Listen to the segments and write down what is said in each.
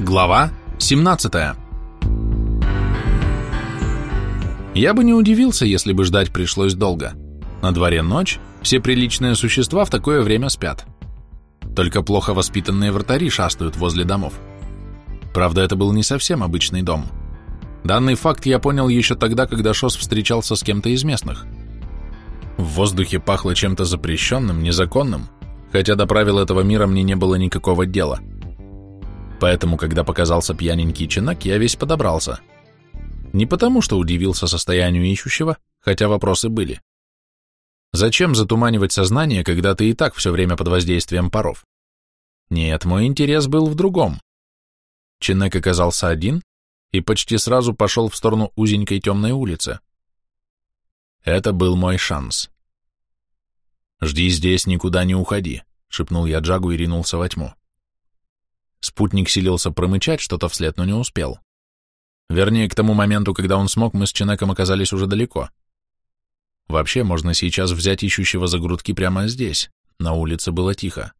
Глава 17 Я бы не удивился, если бы ждать пришлось долго. На дворе ночь, все приличные существа в такое время спят. Только плохо воспитанные вратари шастают возле домов. Правда, это был не совсем обычный дом. Данный факт я понял еще тогда, когда Шос встречался с кем-то из местных. В воздухе пахло чем-то запрещенным, незаконным, хотя до правил этого мира мне не было никакого дела. Поэтому, когда показался пьяненький чинак, я весь подобрался. Не потому, что удивился состоянию ищущего, хотя вопросы были. Зачем затуманивать сознание, когда ты и так все время под воздействием паров? Нет, мой интерес был в другом. Чинек оказался один и почти сразу пошел в сторону узенькой темной улицы. Это был мой шанс. «Жди здесь, никуда не уходи», — шепнул я Джагу и ринулся во тьму. Спутник силился промычать что-то вслед, но не успел. Вернее, к тому моменту, когда он смог, мы с Ченеком оказались уже далеко. Вообще, можно сейчас взять ищущего за грудки прямо здесь. На улице было тихо.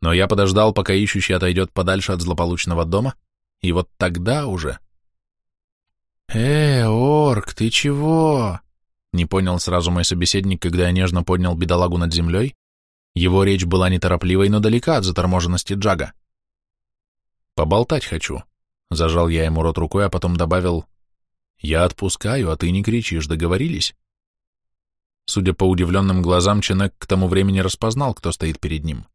Но я подождал, пока ищущий отойдет подальше от злополучного дома, и вот тогда уже... «Э, орк, ты чего?» Не понял сразу мой собеседник, когда я нежно поднял бедолагу над землей. Его речь была неторопливой, но далека от заторможенности Джага. Поболтать хочу. Зажал я ему рот рукой, а потом добавил, я отпускаю, а ты не кричишь, договорились? Судя по удивленным глазам, Ченек к тому времени распознал, кто стоит перед ним.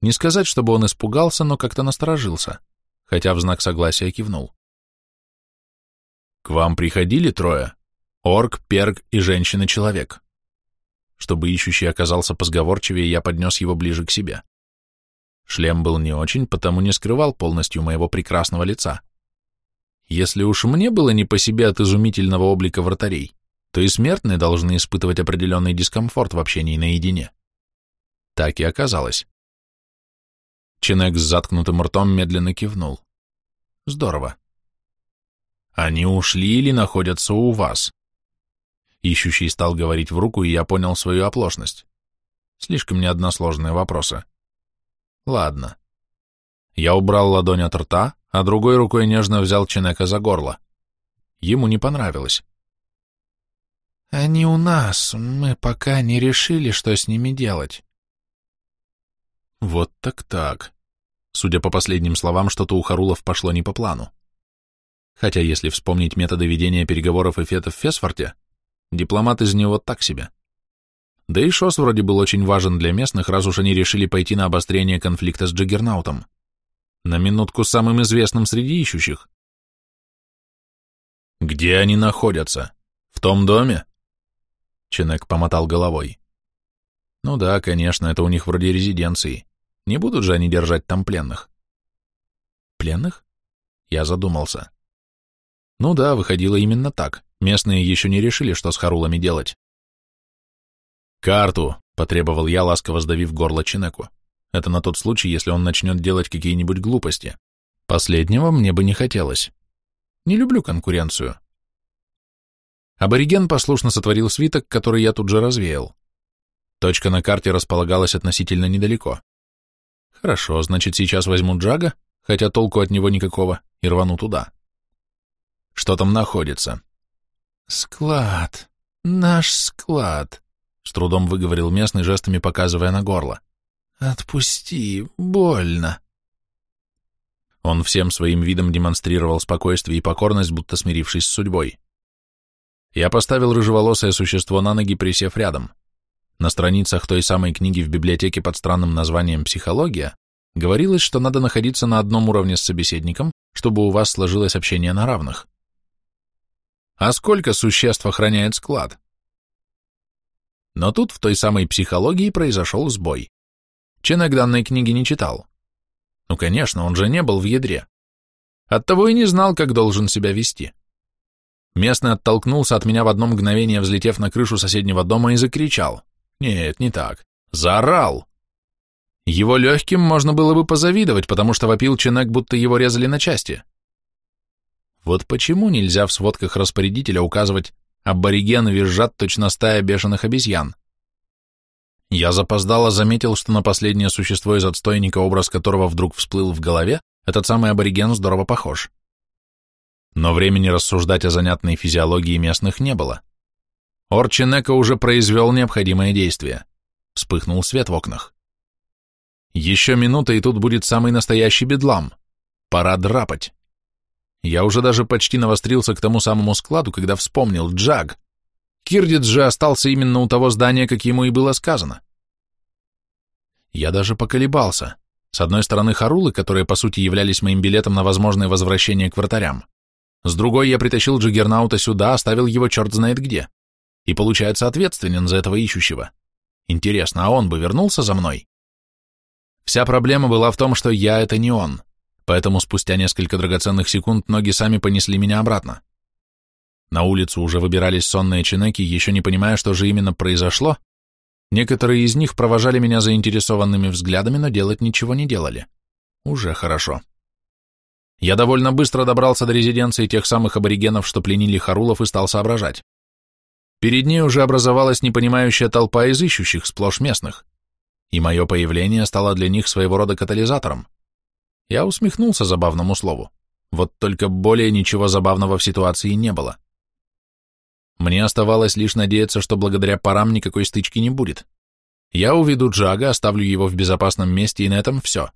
Не сказать, чтобы он испугался, но как-то насторожился, хотя в знак согласия кивнул. «К вам приходили трое? Орк, перг и женщина-человек?» Чтобы ищущий оказался позговорчивее, я поднес его ближе к себе. Шлем был не очень, потому не скрывал полностью моего прекрасного лица. Если уж мне было не по себе от изумительного облика вратарей, то и смертные должны испытывать определенный дискомфорт в общении наедине. Так и оказалось. Чинек с заткнутым ртом медленно кивнул. Здорово. Они ушли или находятся у вас? Ищущий стал говорить в руку, и я понял свою оплошность. Слишком неодносложные вопросы. Ладно. Я убрал ладонь от рта, а другой рукой нежно взял Ченека за горло. Ему не понравилось. «Они у нас, мы пока не решили, что с ними делать». Вот так-так. Судя по последним словам, что-то у Харулов пошло не по плану. Хотя, если вспомнить методы ведения переговоров и фетов в Фесфорте, дипломат из него так себе. Да и ШОС вроде был очень важен для местных, раз уж они решили пойти на обострение конфликта с Джаггернаутом. На минутку самым известным среди ищущих. «Где они находятся? В том доме?» Ченек помотал головой. «Ну да, конечно, это у них вроде резиденции. Не будут же они держать там пленных?» «Пленных?» Я задумался. «Ну да, выходило именно так. Местные еще не решили, что с Харулами делать. «Карту!» — потребовал я, ласково сдавив горло Чинеку. «Это на тот случай, если он начнет делать какие-нибудь глупости. Последнего мне бы не хотелось. Не люблю конкуренцию». Абориген послушно сотворил свиток, который я тут же развеял. Точка на карте располагалась относительно недалеко. Хорошо, значит, сейчас возьму Джага, хотя толку от него никакого, и рвану туда. Что там находится? Склад. Наш склад. С трудом выговорил местный, жестами показывая на горло. «Отпусти, больно». Он всем своим видом демонстрировал спокойствие и покорность, будто смирившись с судьбой. Я поставил рыжеволосое существо на ноги, присев рядом. На страницах той самой книги в библиотеке под странным названием «Психология» говорилось, что надо находиться на одном уровне с собеседником, чтобы у вас сложилось общение на равных. А сколько существ охраняет склад? Но тут в той самой психологии произошел сбой. Ченек данной книги не читал. Ну, конечно, он же не был в ядре. Оттого и не знал, как должен себя вести. Местный оттолкнулся от меня в одно мгновение, взлетев на крышу соседнего дома и закричал. Нет, не так. Заорал. Его легким можно было бы позавидовать, потому что вопил Ченек, будто его резали на части. Вот почему нельзя в сводках распорядителя указывать Аборигены визжат точно стая бешеных обезьян. Я запоздало заметил, что на последнее существо из отстойника, образ которого вдруг всплыл в голове, этот самый абориген здорово похож. Но времени рассуждать о занятной физиологии местных не было. Орченека уже произвел необходимое действие. Вспыхнул свет в окнах. Еще минута, и тут будет самый настоящий бедлам. Пора драпать. Я уже даже почти навострился к тому самому складу, когда вспомнил Джаг. Кирдиц же остался именно у того здания, как ему и было сказано. Я даже поколебался. С одной стороны, Харулы, которые, по сути, являлись моим билетом на возможное возвращение к вратарям. С другой, я притащил Джиггернаута сюда, оставил его черт знает где. И, получается, ответственен за этого ищущего. Интересно, а он бы вернулся за мной? Вся проблема была в том, что я — это не он, поэтому спустя несколько драгоценных секунд ноги сами понесли меня обратно. На улицу уже выбирались сонные чинеки, еще не понимая, что же именно произошло, Некоторые из них провожали меня заинтересованными взглядами, но делать ничего не делали. Уже хорошо. Я довольно быстро добрался до резиденции тех самых аборигенов, что пленили Харулов, и стал соображать. Перед ней уже образовалась непонимающая толпа из ищущих, сплошь местных, и мое появление стало для них своего рода катализатором. Я усмехнулся забавному слову, вот только более ничего забавного в ситуации не было. Мне оставалось лишь надеяться, что благодаря парам никакой стычки не будет. Я уведу Джага, оставлю его в безопасном месте, и на этом все.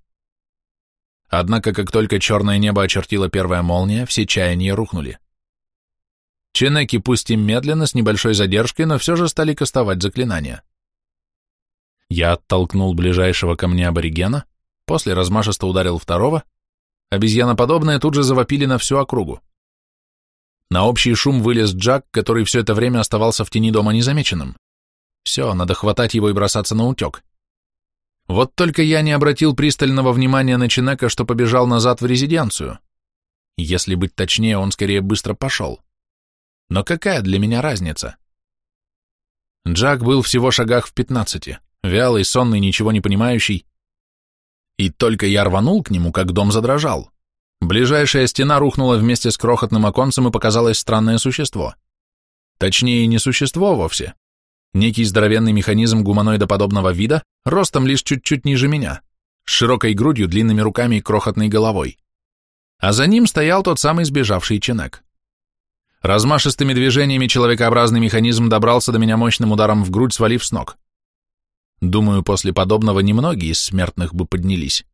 Однако, как только черное небо очертила первая молния, все чаяния рухнули. Ченеки, пусть и медленно, с небольшой задержкой, но все же стали кастовать заклинания. Я оттолкнул ближайшего ко мне аборигена, после размашисто ударил второго, обезьяноподобные тут же завопили на всю округу. На общий шум вылез Джак, который все это время оставался в тени дома незамеченным. Все, надо хватать его и бросаться на утек. Вот только я не обратил пристального внимания на Чинека, что побежал назад в резиденцию. Если быть точнее, он скорее быстро пошел. Но какая для меня разница? Джак был всего шагах в пятнадцати, вялый, сонный, ничего не понимающий. И только я рванул к нему, как дом задрожал. Ближайшая стена рухнула вместе с крохотным оконцем и показалось странное существо. Точнее, не существо вовсе. Некий здоровенный механизм гуманоидоподобного вида, ростом лишь чуть-чуть ниже меня, с широкой грудью, длинными руками и крохотной головой. А за ним стоял тот самый сбежавший Ченек. Размашистыми движениями человекообразный механизм добрался до меня мощным ударом в грудь, свалив с ног. Думаю, после подобного немногие из смертных бы поднялись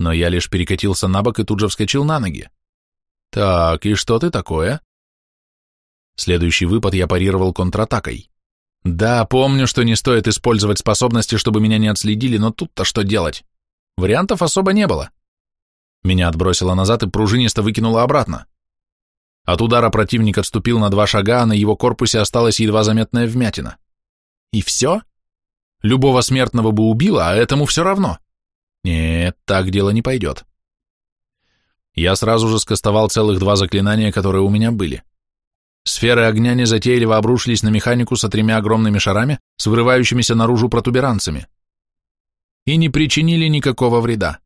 но я лишь перекатился на бок и тут же вскочил на ноги. «Так, и что ты такое?» Следующий выпад я парировал контратакой. Да, помню, что не стоит использовать способности, чтобы меня не отследили, но тут-то что делать? Вариантов особо не было. Меня отбросило назад и пружинисто выкинуло обратно. От удара противник отступил на два шага, а на его корпусе осталась едва заметная вмятина. И все? Любого смертного бы убило, а этому все равно. Нет, так дело не пойдет. Я сразу же скостовал целых два заклинания, которые у меня были. Сферы огня незатейливо обрушились на механику со тремя огромными шарами с вырывающимися наружу протуберанцами. И не причинили никакого вреда.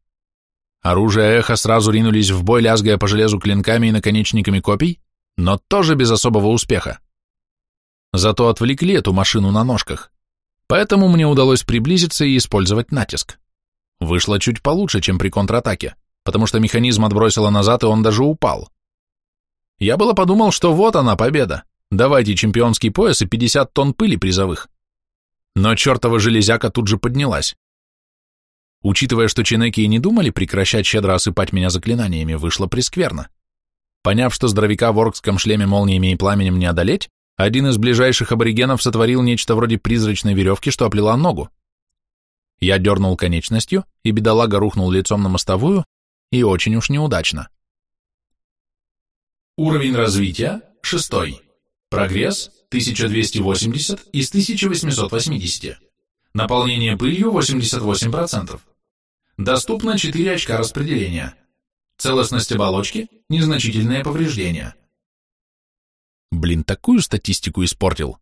Оружие эхо сразу ринулись в бой, лязгая по железу клинками и наконечниками копий, но тоже без особого успеха. Зато отвлекли эту машину на ножках, поэтому мне удалось приблизиться и использовать натиск. Вышло чуть получше, чем при контратаке, потому что механизм отбросило назад, и он даже упал. Я было подумал, что вот она, победа. Давайте чемпионский пояс и 50 тонн пыли призовых. Но чертова железяка тут же поднялась. Учитывая, что чинеки и не думали прекращать щедро осыпать меня заклинаниями, вышло прескверно. Поняв, что здоровяка в оркском шлеме молниями и пламенем не одолеть, один из ближайших аборигенов сотворил нечто вроде призрачной веревки, что оплела ногу. Я дернул конечностью, и бедолага рухнул лицом на мостовую, и очень уж неудачно. Уровень развития – шестой. Прогресс – 1280 из 1880. Наполнение пылью – 88%. Доступно 4 очка распределения. Целостность оболочки – незначительное повреждение. Блин, такую статистику испортил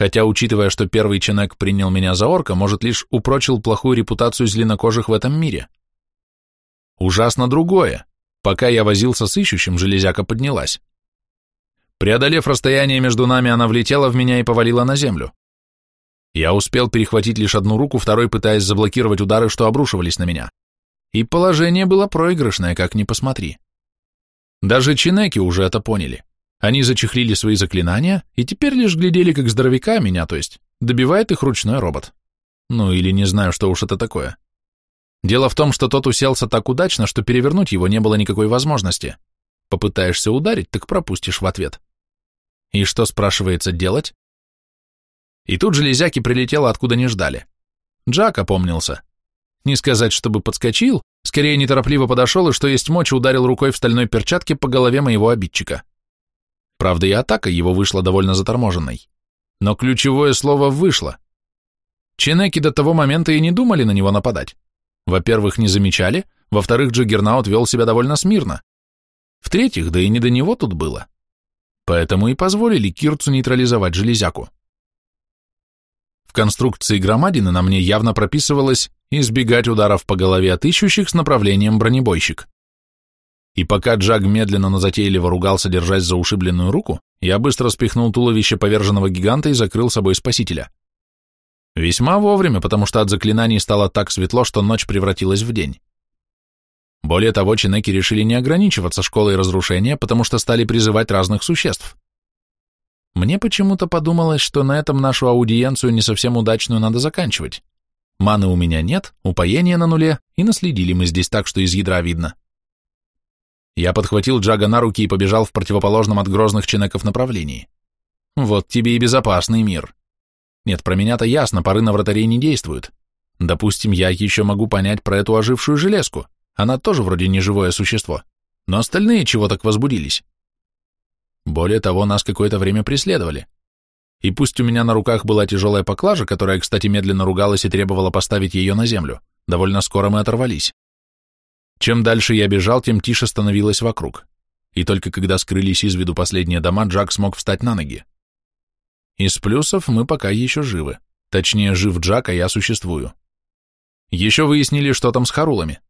хотя, учитывая, что первый Ченек принял меня за орка, может, лишь упрочил плохую репутацию зеленокожих в этом мире. Ужасно другое. Пока я возился с ищущим, железяка поднялась. Преодолев расстояние между нами, она влетела в меня и повалила на землю. Я успел перехватить лишь одну руку, второй пытаясь заблокировать удары, что обрушивались на меня. И положение было проигрышное, как ни посмотри. Даже чинеки уже это поняли. Они зачехлили свои заклинания и теперь лишь глядели, как здоровяка меня, то есть, добивает их ручной робот. Ну или не знаю, что уж это такое. Дело в том, что тот уселся так удачно, что перевернуть его не было никакой возможности. Попытаешься ударить, так пропустишь в ответ. И что, спрашивается, делать? И тут железяки прилетело, откуда не ждали. Джак опомнился. Не сказать, чтобы подскочил, скорее неторопливо подошел и, что есть мочи, ударил рукой в стальной перчатке по голове моего обидчика. Правда, и атака его вышла довольно заторможенной. Но ключевое слово «вышло». Ченеки до того момента и не думали на него нападать. Во-первых, не замечали, во-вторых, Джаггернаут вел себя довольно смирно. В-третьих, да и не до него тут было. Поэтому и позволили Кирцу нейтрализовать железяку. В конструкции громадины на мне явно прописывалось избегать ударов по голове от ищущих с направлением бронебойщик. И пока Джаг медленно, но затейливо ругался, держась за ушибленную руку, я быстро спихнул туловище поверженного гиганта и закрыл собой спасителя. Весьма вовремя, потому что от заклинаний стало так светло, что ночь превратилась в день. Более того, чинеки решили не ограничиваться школой разрушения, потому что стали призывать разных существ. Мне почему-то подумалось, что на этом нашу аудиенцию не совсем удачную надо заканчивать. Маны у меня нет, упоения на нуле, и наследили мы здесь так, что из ядра видно. Я подхватил Джага на руки и побежал в противоположном от грозных чинеков направлении. Вот тебе и безопасный мир. Нет, про меня-то ясно, пары на вратарей не действуют. Допустим, я еще могу понять про эту ожившую железку. Она тоже вроде не живое существо. Но остальные чего так возбудились? Более того, нас какое-то время преследовали. И пусть у меня на руках была тяжелая поклажа, которая, кстати, медленно ругалась и требовала поставить ее на землю, довольно скоро мы оторвались. Чем дальше я бежал, тем тише становилось вокруг. И только когда скрылись из виду последние дома, Джак смог встать на ноги. Из плюсов мы пока еще живы. Точнее, жив Джак, а я существую. Еще выяснили, что там с Харулами.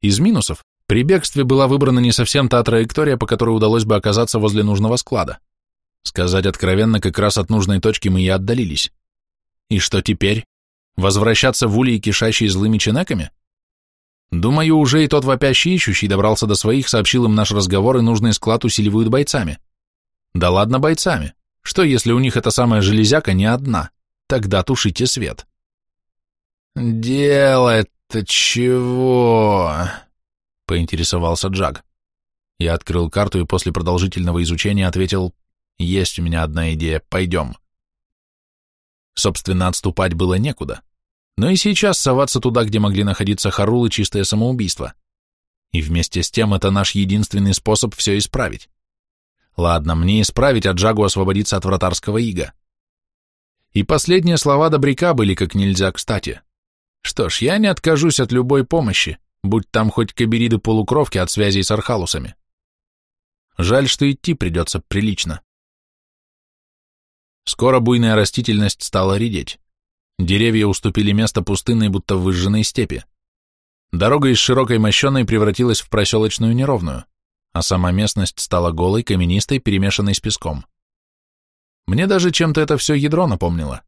Из минусов при бегстве была выбрана не совсем та траектория, по которой удалось бы оказаться возле нужного склада. Сказать откровенно, как раз от нужной точки мы и отдалились. И что теперь? Возвращаться в улей, кишащие злыми чинеками? Думаю, уже и тот вопящий ищущий добрался до своих, сообщил им наш разговор, и нужный склад усиливают бойцами. Да ладно бойцами. Что, если у них эта самая железяка не одна? Тогда тушите свет. «Делать-то чего?» — поинтересовался Джаг. Я открыл карту и после продолжительного изучения ответил, «Есть у меня одна идея, пойдем». Собственно, отступать было некуда. Но и сейчас соваться туда, где могли находиться Харулы, чистое самоубийство. И вместе с тем это наш единственный способ все исправить. Ладно, мне исправить, а Джагу освободиться от вратарского ига. И последние слова Добряка были как нельзя кстати. Что ж, я не откажусь от любой помощи, будь там хоть кабериды полукровки от связей с архалусами. Жаль, что идти придется прилично. Скоро буйная растительность стала редеть. Деревья уступили место пустынной, будто выжженной степи. Дорога из широкой мощеной превратилась в проселочную неровную а сама местность стала голой, каменистой, перемешанной с песком. Мне даже чем-то это все ядро напомнило.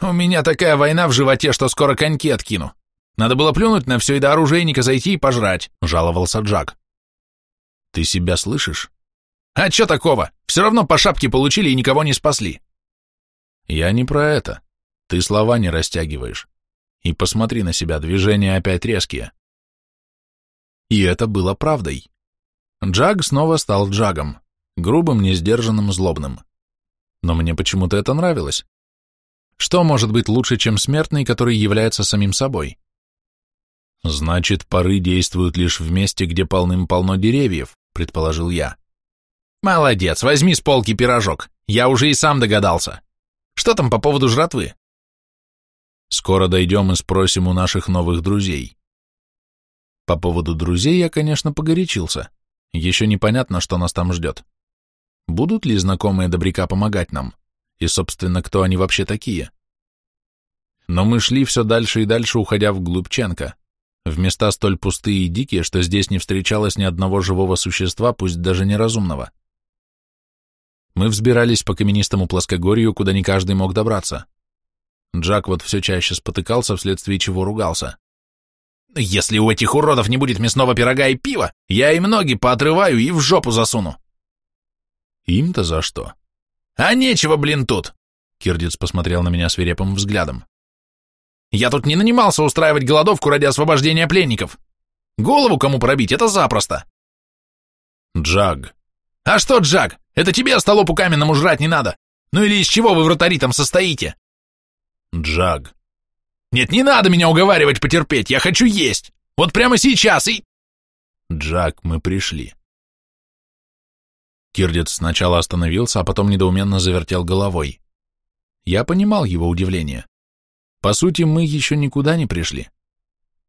«У меня такая война в животе, что скоро коньки откину. Надо было плюнуть на все и до оружейника зайти и пожрать», — жаловался Джак. «Ты себя слышишь?» «А че такого? Все равно по шапке получили и никого не спасли». «Я не про это. Ты слова не растягиваешь. И посмотри на себя, движения опять резкие». И это было правдой. Джаг снова стал Джагом, грубым, несдержанным, злобным. Но мне почему-то это нравилось. Что может быть лучше, чем смертный, который является самим собой? Значит, пары действуют лишь в месте, где полным-полно деревьев, предположил я. Молодец, возьми с полки пирожок. Я уже и сам догадался. Что там по поводу жратвы? Скоро дойдем и спросим у наших новых друзей. По поводу друзей я, конечно, погорячился. Еще непонятно, что нас там ждет. Будут ли знакомые добряка помогать нам? И, собственно, кто они вообще такие? Но мы шли все дальше и дальше, уходя вглубь Ченка, в места столь пустые и дикие, что здесь не встречалось ни одного живого существа, пусть даже неразумного. Мы взбирались по каменистому плоскогорью, куда не каждый мог добраться. Джак вот все чаще спотыкался, вследствие чего ругался. Если у этих уродов не будет мясного пирога и пива, я им ноги поотрываю и в жопу засуну. Им-то за что? А нечего, блин, тут. Кирдиц посмотрел на меня свирепым взглядом. Я тут не нанимался устраивать голодовку ради освобождения пленников. Голову кому пробить, это запросто. Джаг. А что, Джаг? Это тебе столопу каменному жрать не надо. Ну или из чего вы вратари там состоите? Джаг. Нет, не надо меня уговаривать потерпеть, я хочу есть. Вот прямо сейчас и... Джак, мы пришли. Кирдец сначала остановился, а потом недоуменно завертел головой. Я понимал его удивление. По сути, мы еще никуда не пришли.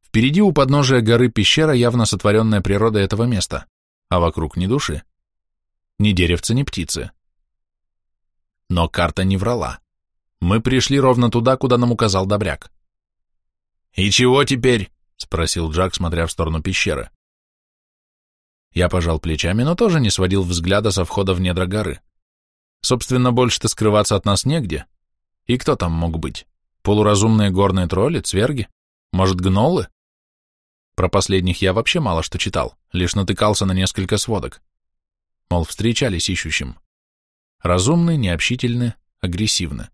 Впереди у подножия горы пещера, явно сотворенная природой этого места, а вокруг ни души. Ни деревца, ни птицы. Но карта не врала. Мы пришли ровно туда, куда нам указал Добряк. «И чего теперь?» — спросил Джак, смотря в сторону пещеры. Я пожал плечами, но тоже не сводил взгляда со входа в недра горы. Собственно, больше-то скрываться от нас негде. И кто там мог быть? Полуразумные горные тролли, цверги? Может, гнолы? Про последних я вообще мало что читал, лишь натыкался на несколько сводок. Мол, встречались ищущим. Разумны, необщительны, агрессивны.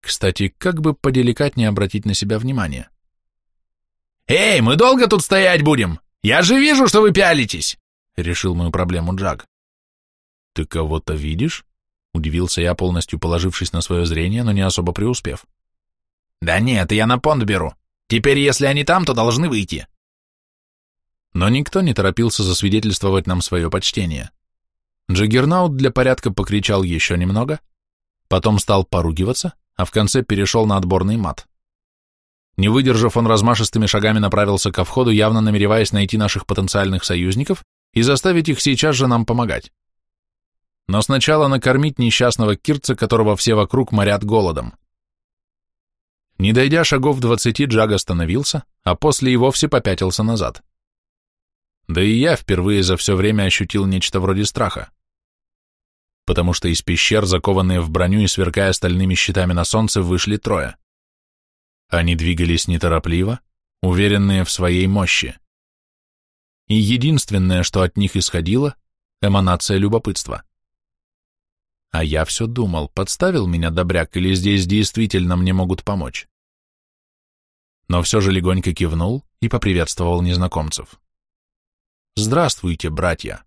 Кстати, как бы поделикатнее обратить на себя внимание? «Эй, мы долго тут стоять будем? Я же вижу, что вы пялитесь!» — решил мою проблему Джаг. «Ты кого-то видишь?» — удивился я, полностью положившись на свое зрение, но не особо преуспев. «Да нет, я на понт беру. Теперь, если они там, то должны выйти». Но никто не торопился засвидетельствовать нам свое почтение. Джаггернаут для порядка покричал еще немного, потом стал поругиваться, а в конце перешел на отборный мат. Не выдержав, он размашистыми шагами направился ко входу, явно намереваясь найти наших потенциальных союзников и заставить их сейчас же нам помогать. Но сначала накормить несчастного кирца, которого все вокруг морят голодом. Не дойдя шагов двадцати, Джаг остановился, а после и вовсе попятился назад. Да и я впервые за все время ощутил нечто вроде страха. Потому что из пещер, закованные в броню и сверкая стальными щитами на солнце, вышли трое. Они двигались неторопливо, уверенные в своей мощи. И единственное, что от них исходило — эманация любопытства. А я все думал, подставил меня добряк или здесь действительно мне могут помочь. Но все же легонько кивнул и поприветствовал незнакомцев. «Здравствуйте, братья!»